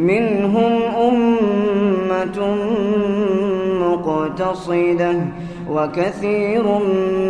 منهم أمة مقتصدة وكثير منهم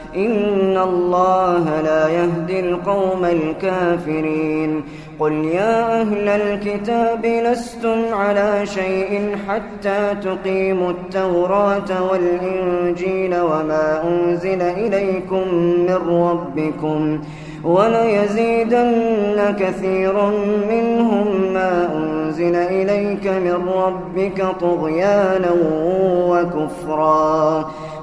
إن الله لا يهدي القوم الكافرين. قل يا أهل الكتاب لستم على شيء حتى تقيموا التوراة والإنجيل وما أنزل إليكم من ربكم وليزيدن كثيرا منهم ما أنزل إليك من ربك طغيانا وكفرا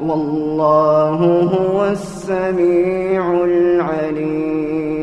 والله هو السميع العليم.